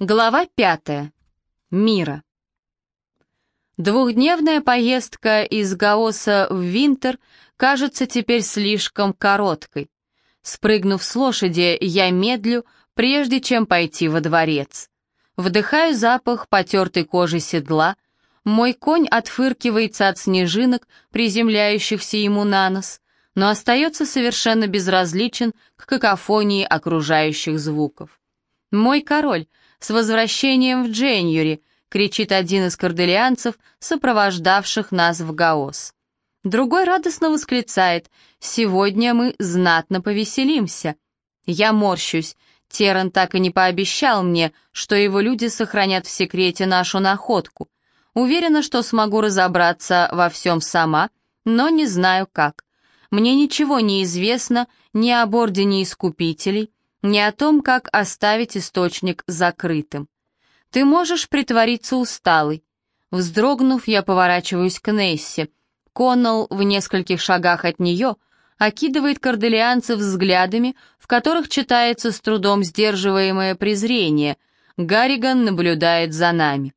Глава пятая. Мира. Двухдневная поездка из Гаоса в Винтер кажется теперь слишком короткой. Спрыгнув с лошади, я медлю, прежде чем пойти во дворец. Вдыхаю запах потертой кожи седла, мой конь отфыркивается от снежинок, приземляющихся ему на нос, но остается совершенно безразличен к какофонии окружающих звуков. Мой король — «С возвращением в Дженюри!» — кричит один из корделианцев, сопровождавших нас в Гаос. Другой радостно восклицает «Сегодня мы знатно повеселимся». Я морщусь. Теран так и не пообещал мне, что его люди сохранят в секрете нашу находку. Уверена, что смогу разобраться во всем сама, но не знаю как. Мне ничего не известно ни об Ордене Искупителей, не о том, как оставить источник закрытым. Ты можешь притвориться усталой. Вздрогнув, я поворачиваюсь к Нессе. Коннелл в нескольких шагах от нее окидывает корделианцев взглядами, в которых читается с трудом сдерживаемое презрение. Гарриган наблюдает за нами.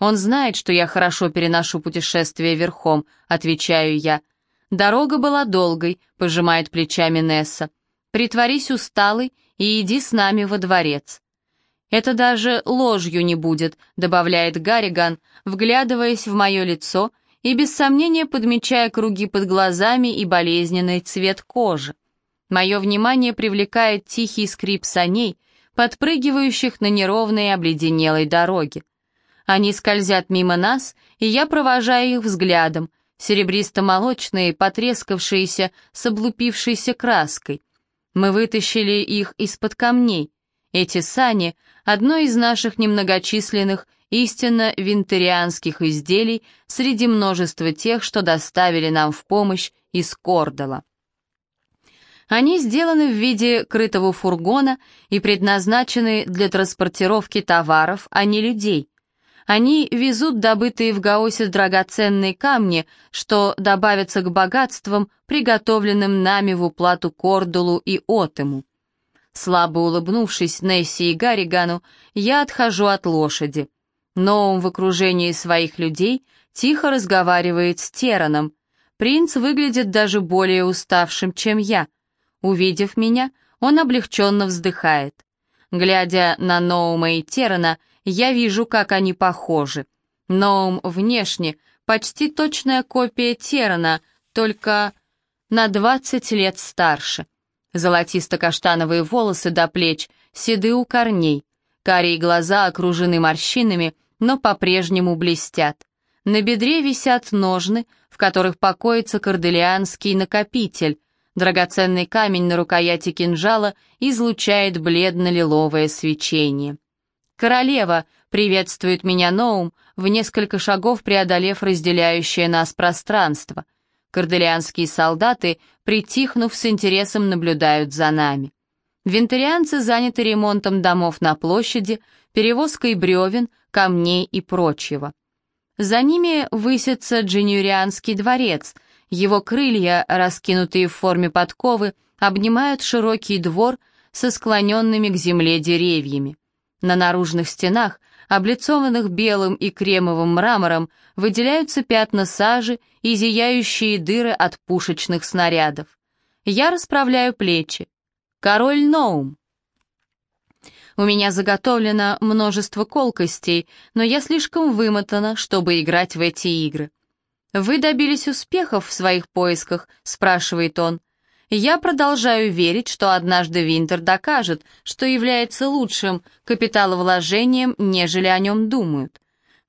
«Он знает, что я хорошо переношу путешествие верхом», — отвечаю я. «Дорога была долгой», — пожимает плечами Несса. «Притворись усталой и иди с нами во дворец». «Это даже ложью не будет», — добавляет Гарриган, вглядываясь в мое лицо и без сомнения подмечая круги под глазами и болезненный цвет кожи. Мое внимание привлекает тихий скрип саней, подпрыгивающих на неровной обледенелой дороге. Они скользят мимо нас, и я провожаю их взглядом, серебристо-молочные, потрескавшиеся, с облупившейся краской. Мы вытащили их из-под камней. Эти сани — одно из наших немногочисленных истинно винтерианских изделий среди множества тех, что доставили нам в помощь из Кордала. Они сделаны в виде крытого фургона и предназначены для транспортировки товаров, а не людей. Они везут добытые в Гаосе драгоценные камни, что добавятся к богатствам, приготовленным нами в уплату Кордулу и Отему. Слабо улыбнувшись Несси и Гарригану, я отхожу от лошади. Ноум в окружении своих людей тихо разговаривает с Тераном. Принц выглядит даже более уставшим, чем я. Увидев меня, он облегченно вздыхает. Глядя на Ноума и Терана, я вижу, как они похожи. Ноум внешне почти точная копия Терана, только на 20 лет старше. Золотисто-каштановые волосы до плеч, седы у корней. Карие глаза окружены морщинами, но по-прежнему блестят. На бедре висят ножны, в которых покоится корделианский накопитель. Драгоценный камень на рукояти кинжала излучает бледно-лиловое свечение. «Королева!» — приветствует меня Ноум, в несколько шагов преодолев разделяющее нас пространство. Корделианские солдаты, притихнув с интересом, наблюдают за нами. Винтерианцы заняты ремонтом домов на площади, перевозкой бревен, камней и прочего. За ними высится Дженюрианский дворец. Его крылья, раскинутые в форме подковы, обнимают широкий двор со склоненными к земле деревьями. На наружных стенах, облицованных белым и кремовым мрамором, выделяются пятна сажи и зияющие дыры от пушечных снарядов. Я расправляю плечи. Король Ноум. У меня заготовлено множество колкостей, но я слишком вымотана, чтобы играть в эти игры. «Вы добились успехов в своих поисках?» — спрашивает он. Я продолжаю верить, что однажды Винтер докажет, что является лучшим капиталовложением, нежели о нем думают.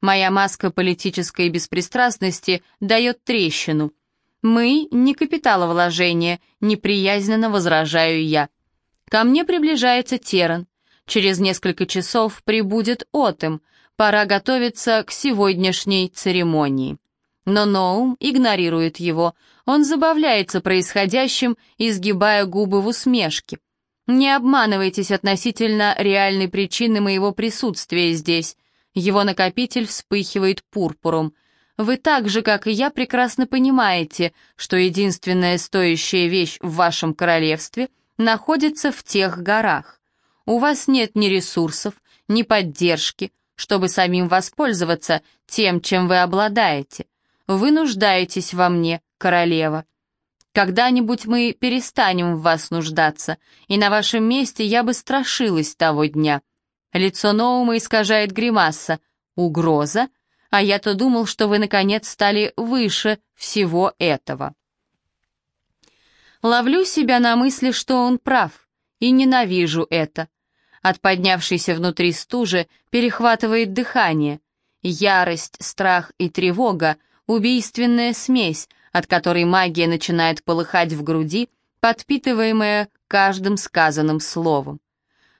Моя маска политической беспристрастности дает трещину. Мы не капиталовложение, неприязненно возражаю я. Ко мне приближается Теран. Через несколько часов прибудет Отем. Пора готовиться к сегодняшней церемонии. Но Ноум игнорирует его. Он забавляется происходящим, изгибая губы в усмешке. Не обманывайтесь относительно реальной причины моего присутствия здесь. Его накопитель вспыхивает пурпуром. Вы так же, как и я, прекрасно понимаете, что единственная стоящая вещь в вашем королевстве находится в тех горах. У вас нет ни ресурсов, ни поддержки, чтобы самим воспользоваться тем, чем вы обладаете. Вы нуждаетесь во мне, королева. Когда-нибудь мы перестанем в вас нуждаться, и на вашем месте я бы страшилась того дня. Лицо Ноума искажает гримаса. Угроза? А я-то думал, что вы, наконец, стали выше всего этого. Ловлю себя на мысли, что он прав, и ненавижу это. От поднявшейся внутри стужи перехватывает дыхание. Ярость, страх и тревога — убийственная смесь, от которой магия начинает полыхать в груди, подпитываемая каждым сказанным словом.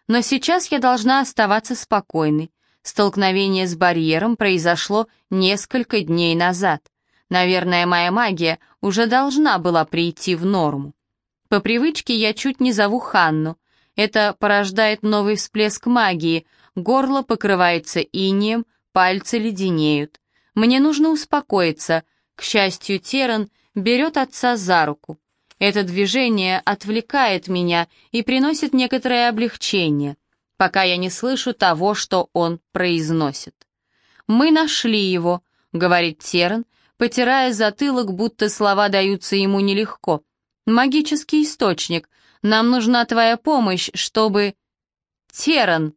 Но сейчас я должна оставаться спокойной. Столкновение с барьером произошло несколько дней назад. Наверное, моя магия уже должна была прийти в норму. По привычке я чуть не зову Ханну. Это порождает новый всплеск магии, горло покрывается инием, пальцы леденеют. Мне нужно успокоиться — к счастью, Теран берет отца за руку. Это движение отвлекает меня и приносит некоторое облегчение, пока я не слышу того, что он произносит. «Мы нашли его», — говорит Теран, потирая затылок, будто слова даются ему нелегко. «Магический источник. Нам нужна твоя помощь, чтобы...» «Теран!»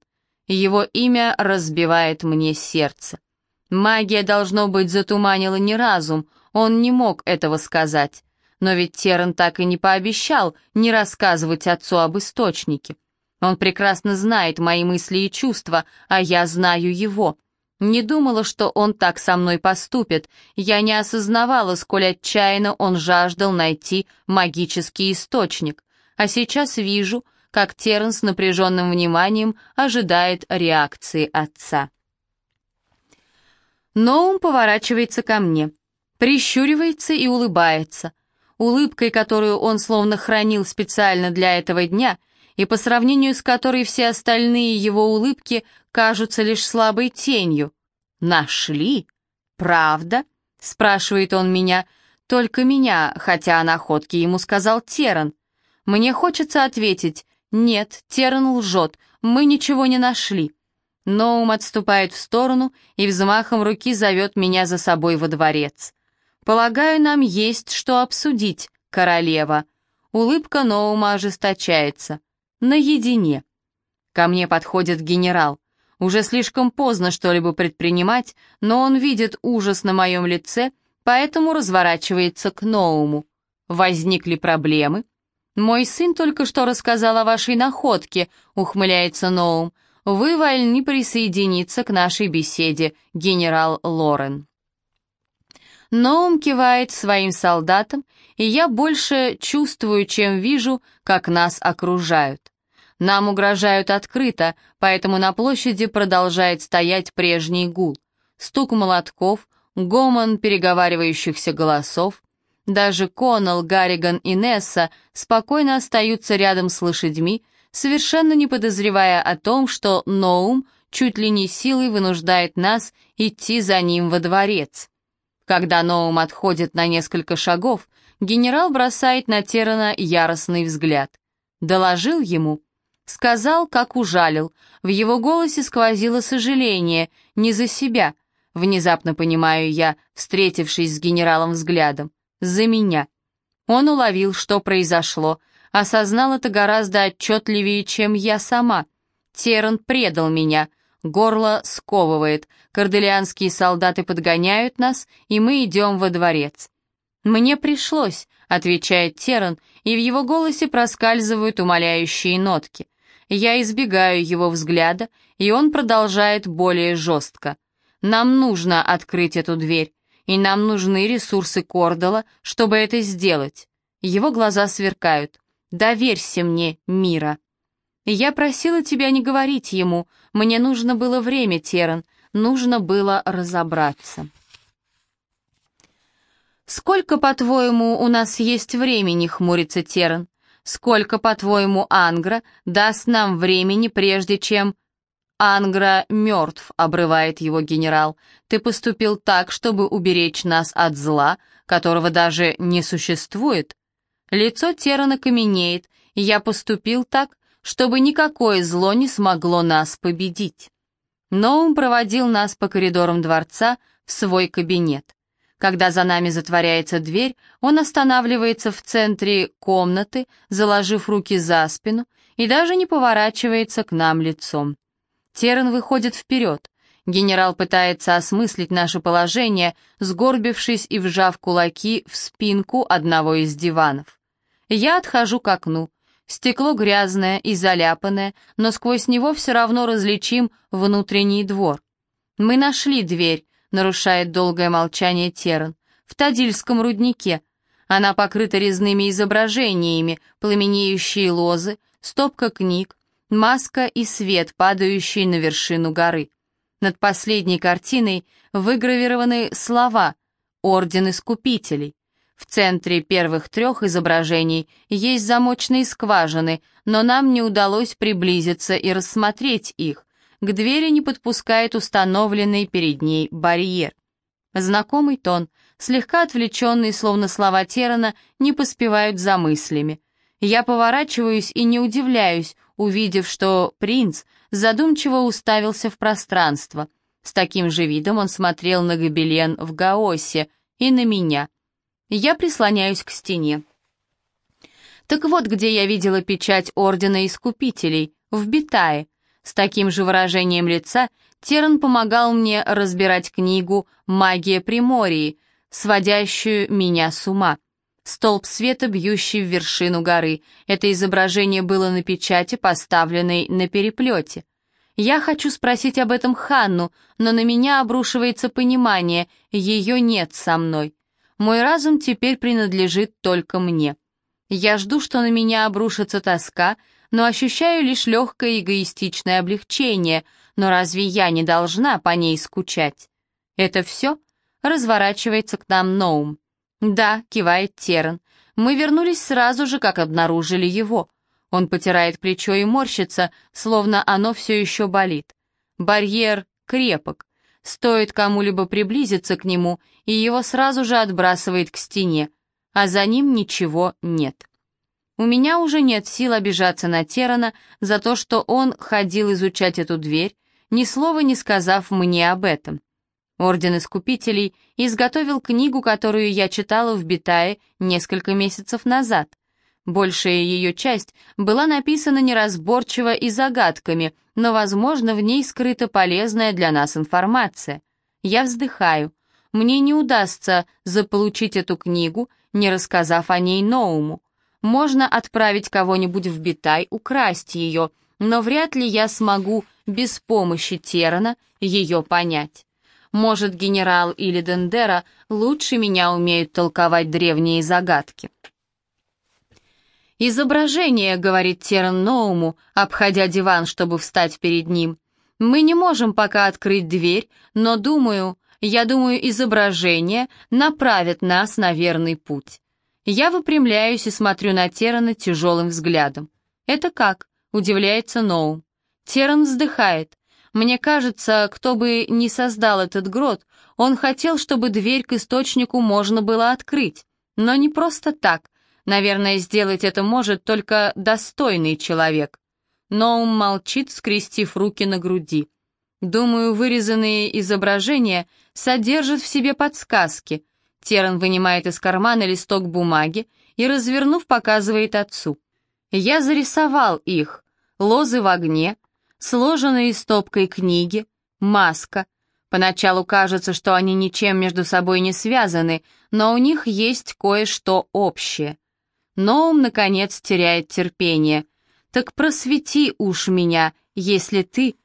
Его имя разбивает мне сердце. Магия, должно быть, затуманила не разум, он не мог этого сказать. Но ведь Теран так и не пообещал не рассказывать отцу об источнике. Он прекрасно знает мои мысли и чувства, а я знаю его. Не думала, что он так со мной поступит. Я не осознавала, сколь отчаянно он жаждал найти магический источник. А сейчас вижу, как Теран с напряженным вниманием ожидает реакции отца. Ноум поворачивается ко мне, прищуривается и улыбается. Улыбкой, которую он словно хранил специально для этого дня, и по сравнению с которой все остальные его улыбки кажутся лишь слабой тенью. «Нашли? Правда?» — спрашивает он меня. «Только меня, хотя о находке ему сказал Теран. Мне хочется ответить, нет, Теран лжет, мы ничего не нашли. Ноум отступает в сторону и взмахом руки зовет меня за собой во дворец. «Полагаю, нам есть что обсудить, королева». Улыбка Ноума ожесточается. «Наедине». Ко мне подходит генерал. Уже слишком поздно что-либо предпринимать, но он видит ужас на моем лице, поэтому разворачивается к Ноуму. Возникли проблемы? «Мой сын только что рассказал о вашей находке», — ухмыляется Ноум вы вольны присоединиться к нашей беседе, генерал Лорен». Ноум кивает своим солдатам, и я больше чувствую, чем вижу, как нас окружают. Нам угрожают открыто, поэтому на площади продолжает стоять прежний гул. Стук молотков, гомон переговаривающихся голосов. Даже Коннелл, Гарриган и Несса спокойно остаются рядом с лошадьми, совершенно не подозревая о том, что Ноум чуть ли не силой вынуждает нас идти за ним во дворец. Когда Ноум отходит на несколько шагов, генерал бросает на Терана яростный взгляд. Доложил ему. Сказал, как ужалил. В его голосе сквозило сожаление, не за себя. Внезапно понимаю я, встретившись с генералом взглядом. За меня. Он уловил, что произошло, осознал это гораздо отчетливее, чем я сама. Теран предал меня, горло сковывает, корделианские солдаты подгоняют нас, и мы идем во дворец. «Мне пришлось», — отвечает Теран, и в его голосе проскальзывают умоляющие нотки. Я избегаю его взгляда, и он продолжает более жестко. «Нам нужно открыть эту дверь, и нам нужны ресурсы Кордала, чтобы это сделать». Его глаза сверкают. Доверься мне, Мира. Я просила тебя не говорить ему. Мне нужно было время, Теран. Нужно было разобраться. «Сколько, по-твоему, у нас есть времени?» — хмурится Теран. «Сколько, по-твоему, Ангра даст нам времени, прежде чем...» «Ангра мертв», — обрывает его генерал. «Ты поступил так, чтобы уберечь нас от зла, которого даже не существует. Лицо Терана каменеет, я поступил так, чтобы никакое зло не смогло нас победить. Ноум проводил нас по коридорам дворца в свой кабинет. Когда за нами затворяется дверь, он останавливается в центре комнаты, заложив руки за спину, и даже не поворачивается к нам лицом. Терн выходит вперед. Генерал пытается осмыслить наше положение, сгорбившись и вжав кулаки в спинку одного из диванов. Я отхожу к окну. Стекло грязное и заляпанное, но сквозь него все равно различим внутренний двор. «Мы нашли дверь», — нарушает долгое молчание Терн, «в Тадильском руднике. Она покрыта резными изображениями, пламенеющие лозы, стопка книг, маска и свет, падающий на вершину горы. Над последней картиной выгравированы слова «Орден Искупителей». В центре первых трех изображений есть замочные скважины, но нам не удалось приблизиться и рассмотреть их. К двери не подпускает установленный перед ней барьер. Знакомый тон, слегка отвлеченный, словно слова Терана, не поспевают за мыслями. Я поворачиваюсь и не удивляюсь, увидев, что принц задумчиво уставился в пространство. С таким же видом он смотрел на гобелен в Гаосе и на меня. Я прислоняюсь к стене. Так вот, где я видела печать Ордена Искупителей, в Битае. С таким же выражением лица Терн помогал мне разбирать книгу «Магия Примории», сводящую меня с ума. Столб света, бьющий в вершину горы. Это изображение было на печати, поставленной на переплете. Я хочу спросить об этом Ханну, но на меня обрушивается понимание, ее нет со мной. Мой разум теперь принадлежит только мне. Я жду, что на меня обрушится тоска, но ощущаю лишь легкое эгоистичное облегчение, но разве я не должна по ней скучать? Это все? Разворачивается к нам Ноум. «Да», — кивает Терн. «Мы вернулись сразу же, как обнаружили его». Он потирает плечо и морщится, словно оно все еще болит. Барьер крепок. Стоит кому-либо приблизиться к нему, и его сразу же отбрасывает к стене, а за ним ничего нет. У меня уже нет сил обижаться на Терана за то, что он ходил изучать эту дверь, ни слова не сказав мне об этом. Орден Искупителей изготовил книгу, которую я читала в Битае несколько месяцев назад. Большая ее часть была написана неразборчиво и загадками, но, возможно, в ней скрыта полезная для нас информация. Я вздыхаю. Мне не удастся заполучить эту книгу, не рассказав о ней Ноуму. Можно отправить кого-нибудь в Битай, украсть ее, но вряд ли я смогу без помощи Терана ее понять. Может, генерал или Дендера лучше меня умеют толковать древние загадки. «Изображение», — говорит Терн Ноуму, обходя диван, чтобы встать перед ним. «Мы не можем пока открыть дверь, но думаю, я думаю, изображение направит нас на верный путь». Я выпрямляюсь и смотрю на Терана тяжелым взглядом. «Это как?» — удивляется Ноум. Теран вздыхает. Мне кажется, кто бы ни создал этот грот, он хотел, чтобы дверь к источнику можно было открыть. Но не просто так. Наверное, сделать это может только достойный человек. Ноум молчит, скрестив руки на груди. Думаю, вырезанные изображения содержат в себе подсказки. Теран вынимает из кармана листок бумаги и, развернув, показывает отцу. Я зарисовал их. Лозы в огне, сложенные стопкой книги, маска. Поначалу кажется, что они ничем между собой не связаны, но у них есть кое-что общее. Ноум, наконец, теряет терпение. «Так просвети уж меня, если ты...»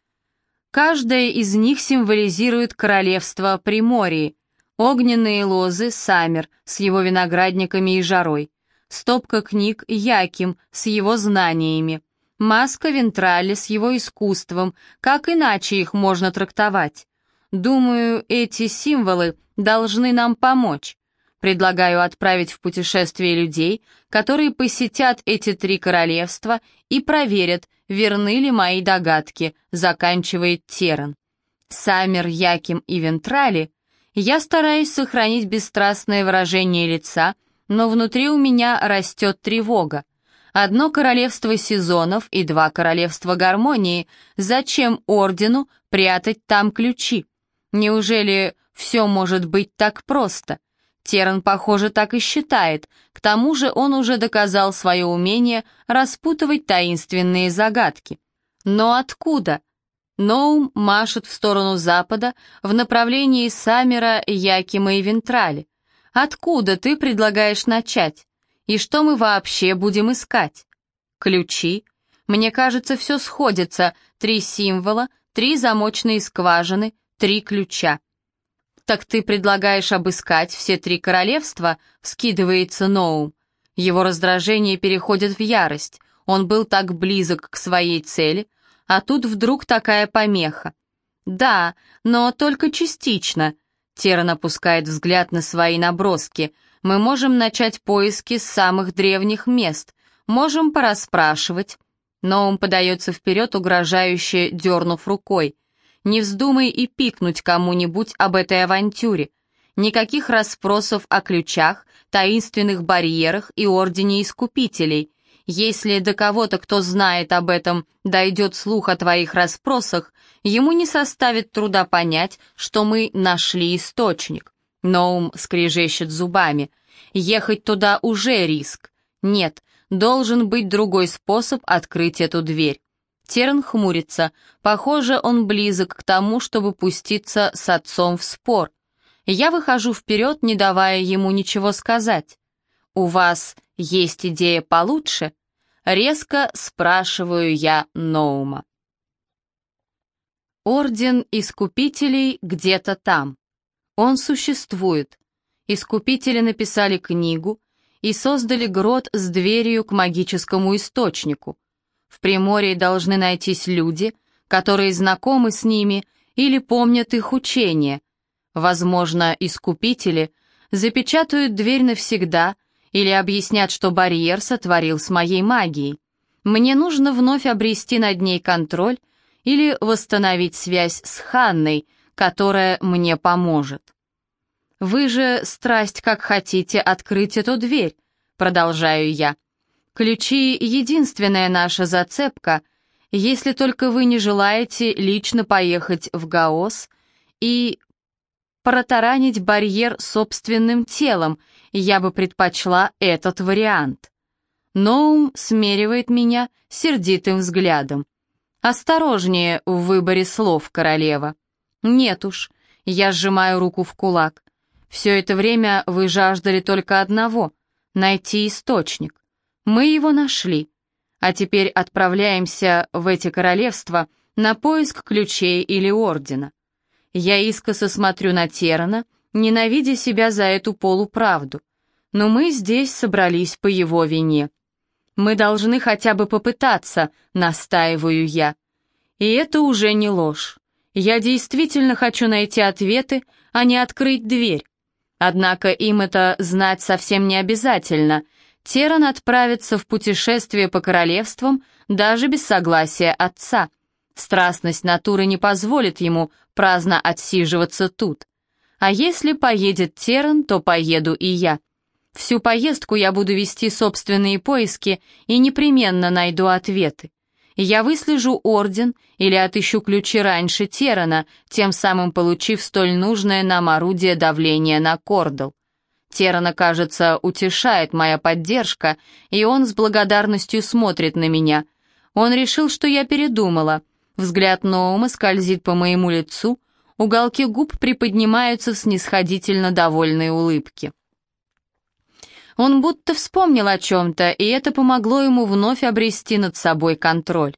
Каждая из них символизирует королевство Примории. Огненные лозы — Самер с его виноградниками и жарой. Стопка книг — Яким с его знаниями. Маска Вентрали с его искусством, как иначе их можно трактовать? Думаю, эти символы должны нам помочь. Предлагаю отправить в путешествие людей, которые посетят эти три королевства и проверят, верны ли мои догадки, заканчивает Теран. Самер, Яким и Вентрали я стараюсь сохранить бесстрастное выражение лица, но внутри у меня растет тревога. Одно королевство сезонов и два королевства гармонии. Зачем ордену прятать там ключи? Неужели все может быть так просто? Теран, похоже, так и считает. К тому же он уже доказал свое умение распутывать таинственные загадки. Но откуда? Ноум машет в сторону запада в направлении Саммера, Якима и Вентрали. Откуда ты предлагаешь начать? И что мы вообще будем искать? Ключи? Мне кажется, все сходится. Три символа, три замочные скважины, три ключа. «Так ты предлагаешь обыскать все три королевства?» — вскидывается Ноум. Его раздражение переходит в ярость. Он был так близок к своей цели, а тут вдруг такая помеха. «Да, но только частично», — Теран опускает взгляд на свои наброски. «Мы можем начать поиски с самых древних мест, можем порасспрашивать». Ноум подается вперед, угрожающе дернув рукой. Не вздумай и пикнуть кому-нибудь об этой авантюре. Никаких расспросов о ключах, таинственных барьерах и ордене искупителей. Если до кого-то, кто знает об этом, дойдет слух о твоих расспросах, ему не составит труда понять, что мы нашли источник. Ноум скрежещет зубами. Ехать туда уже риск. Нет, должен быть другой способ открыть эту дверь. Терн хмурится. Похоже, он близок к тому, чтобы пуститься с отцом в спор. Я выхожу вперед, не давая ему ничего сказать. «У вас есть идея получше?» Резко спрашиваю я Ноума. Орден Искупителей где-то там. Он существует. Искупители написали книгу и создали грот с дверью к магическому источнику. В Приморье должны найтись люди, которые знакомы с ними или помнят их учения. Возможно, искупители запечатают дверь навсегда или объяснят, что барьер сотворил с моей магией. Мне нужно вновь обрести над ней контроль или восстановить связь с Ханной, которая мне поможет. «Вы же, страсть, как хотите открыть эту дверь», — продолжаю я. Ключи — единственная наша зацепка, если только вы не желаете лично поехать в Гаос и протаранить барьер собственным телом, я бы предпочла этот вариант. Ноум смеривает меня сердитым взглядом. «Осторожнее в выборе слов, королева». «Нет уж», — я сжимаю руку в кулак. «Все это время вы жаждали только одного — найти источник. Мы его нашли, а теперь отправляемся в эти королевства на поиск ключей или ордена. Я искоса смотрю на Терана, ненавидя себя за эту полуправду. Но мы здесь собрались по его вине. Мы должны хотя бы попытаться, настаиваю я. И это уже не ложь. Я действительно хочу найти ответы, а не открыть дверь. Однако им это знать совсем не обязательно — Теран отправится в путешествие по королевствам даже без согласия отца. Страстность натуры не позволит ему праздно отсиживаться тут. А если поедет Теран, то поеду и я. Всю поездку я буду вести собственные поиски и непременно найду ответы. Я выслежу орден или отыщу ключи раньше Терана, тем самым получив столь нужное нам орудие давления на Кордл. Терана, кажется, утешает моя поддержка, и он с благодарностью смотрит на меня. Он решил, что я передумала. Взгляд Ноума скользит по моему лицу, уголки губ приподнимаются в снисходительно довольной улыбке. Он будто вспомнил о чем-то, и это помогло ему вновь обрести над собой контроль.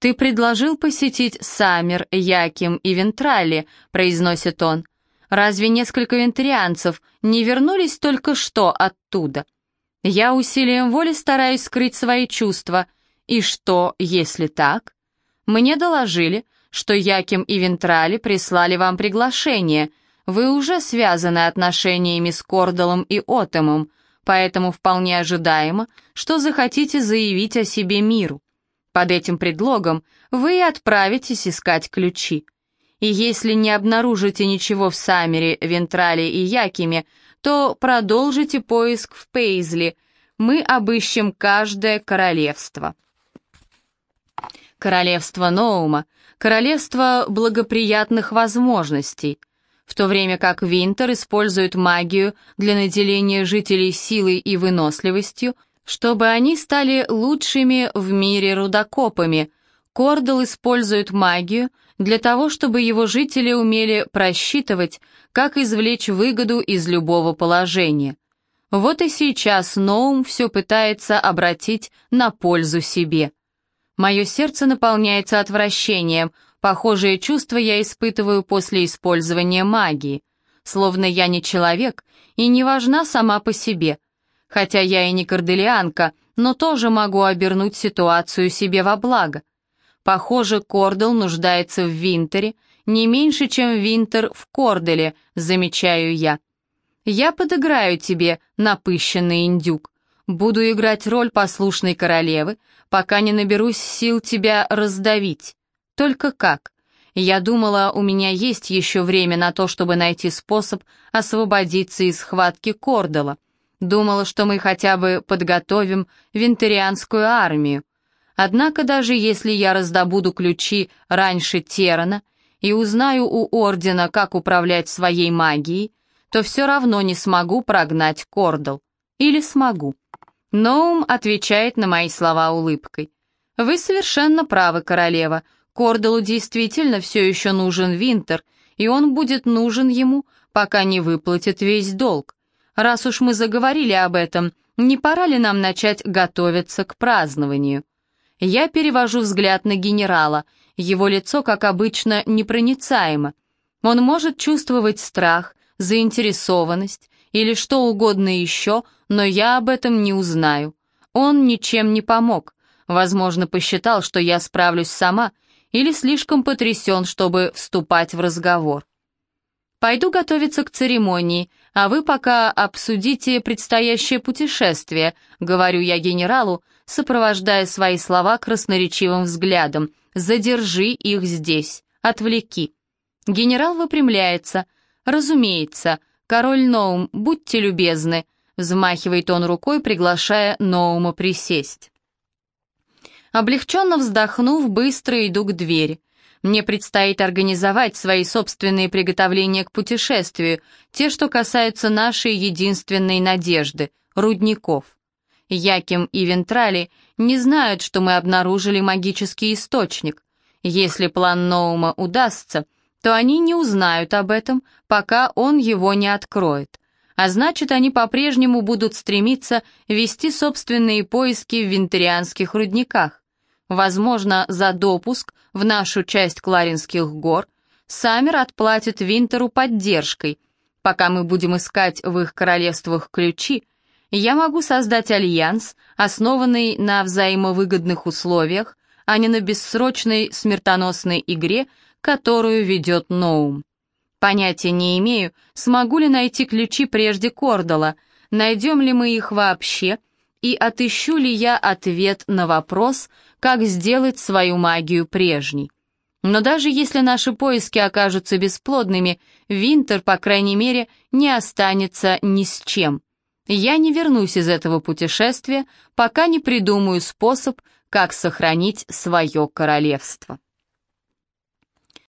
«Ты предложил посетить Саммер, Яким и Вентрали», — произносит он. Разве несколько вентарианцев не вернулись только что оттуда? Я усилием воли стараюсь скрыть свои чувства. И что, если так? Мне доложили, что Яким и Вентрали прислали вам приглашение. Вы уже связаны отношениями с Кордалом и Отомом, поэтому вполне ожидаемо, что захотите заявить о себе миру. Под этим предлогом вы и отправитесь искать ключи и если не обнаружите ничего в Саммере, Вентрале и Якиме, то продолжите поиск в Пейзли. мы обыщем каждое королевство. Королевство Ноума, королевство благоприятных возможностей, в то время как Винтер использует магию для наделения жителей силой и выносливостью, чтобы они стали лучшими в мире рудокопами. Кордал использует магию для того, чтобы его жители умели просчитывать, как извлечь выгоду из любого положения. Вот и сейчас Ноум все пытается обратить на пользу себе. Мое сердце наполняется отвращением, похожее чувство я испытываю после использования магии, словно я не человек и не важна сама по себе. Хотя я и не корделианка, но тоже могу обернуть ситуацию себе во благо. Похоже, Кордел нуждается в Винтере, не меньше, чем Винтер в Корделе, замечаю я. Я подыграю тебе, напыщенный индюк. Буду играть роль послушной королевы, пока не наберусь сил тебя раздавить. Только как? Я думала, у меня есть еще время на то, чтобы найти способ освободиться из схватки Кордала. Думала, что мы хотя бы подготовим винтерианскую армию. Однако даже если я раздобуду ключи раньше Терана и узнаю у Ордена, как управлять своей магией, то все равно не смогу прогнать Кордал. Или смогу. Ноум отвечает на мои слова улыбкой. «Вы совершенно правы, королева. Кордалу действительно все еще нужен Винтер, и он будет нужен ему, пока не выплатит весь долг. Раз уж мы заговорили об этом, не пора ли нам начать готовиться к празднованию?» Я перевожу взгляд на генерала. Его лицо, как обычно, непроницаемо. Он может чувствовать страх, заинтересованность или что угодно еще, но я об этом не узнаю. Он ничем не помог. Возможно, посчитал, что я справлюсь сама, или слишком потрясен, чтобы вступать в разговор. Пойду готовиться к церемонии, а вы пока обсудите предстоящее путешествие, говорю я генералу, сопровождая свои слова красноречивым взглядом. Задержи их здесь, отвлеки. Генерал выпрямляется, «Разумеется, король Ноум, будьте любезны», взмахивает он рукой, приглашая Ноума присесть. Облегченно вздохнув, быстро иду к двери. Мне предстоит организовать свои собственные приготовления к путешествию, те, что касаются нашей единственной надежды — рудников. Яким и Вентрали не знают, что мы обнаружили магический источник. Если план Ноума удастся, то они не узнают об этом, пока он его не откроет. А значит, они по-прежнему будут стремиться вести собственные поиски в винтерианских рудниках. Возможно, за допуск в нашу часть Кларинских гор Саммер отплатит Винтеру поддержкой. Пока мы будем искать в их королевствах ключи, я могу создать альянс, основанный на взаимовыгодных условиях, а не на бессрочной смертоносной игре которую ведет Ноум. Понятия не имею, смогу ли найти ключи прежде Кордала, найдем ли мы их вообще, и отыщу ли я ответ на вопрос, как сделать свою магию прежней. Но даже если наши поиски окажутся бесплодными, Винтер, по крайней мере, не останется ни с чем. Я не вернусь из этого путешествия, пока не придумаю способ, как сохранить свое королевство.